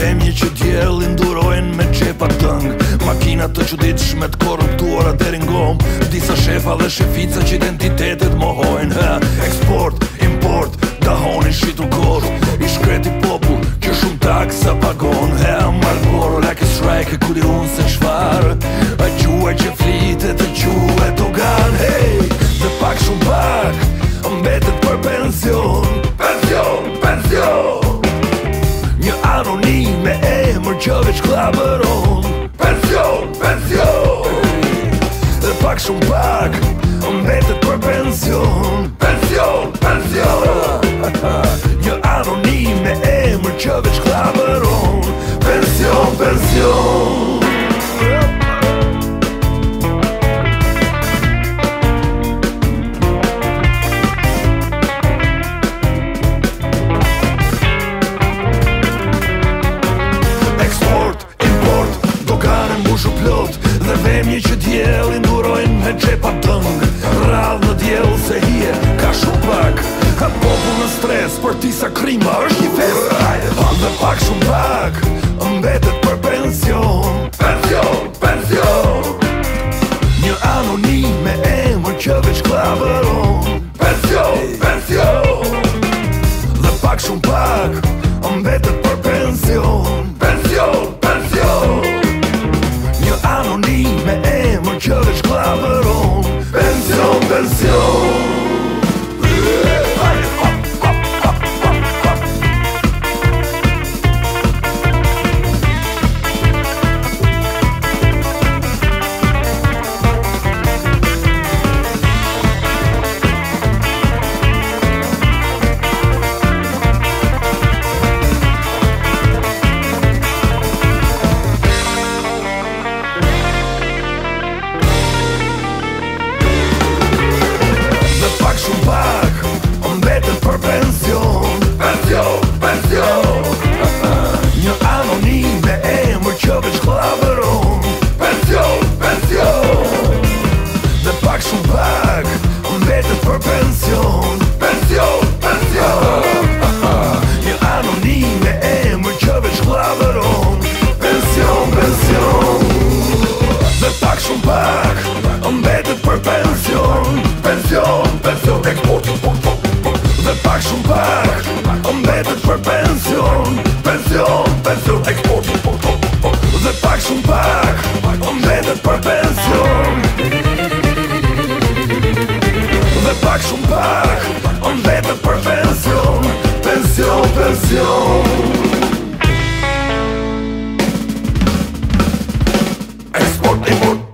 Zemje që djelë indurojnë me qepa të Makinat Makina të që ditë shmet korruptuara deringom ringom Disa shefa dhe shefica që identitetet mohon që veç klamëron Pension, pension Dhe pak shumë pak Mbetet për pension Pension, pension Një anonim me emër që veç klamëron pa dëngë Rallë në djelë se hje ka shumë pak Ka popu në stres për ti sa krima është një fes Pan dhe pak shumë pak Mbetet për pension Pension, pension Një anonim me emër që veç klaveron Pension, pension Dhe pak shumë pak Mbetet për pension Pension, pension jetët për pension Pension, pension E këpër të pok pak shumë pak Mbetët për pension Pension, pension E këpër të pok pak shumë pak Mbetët për pension pension Pension, pension Export, import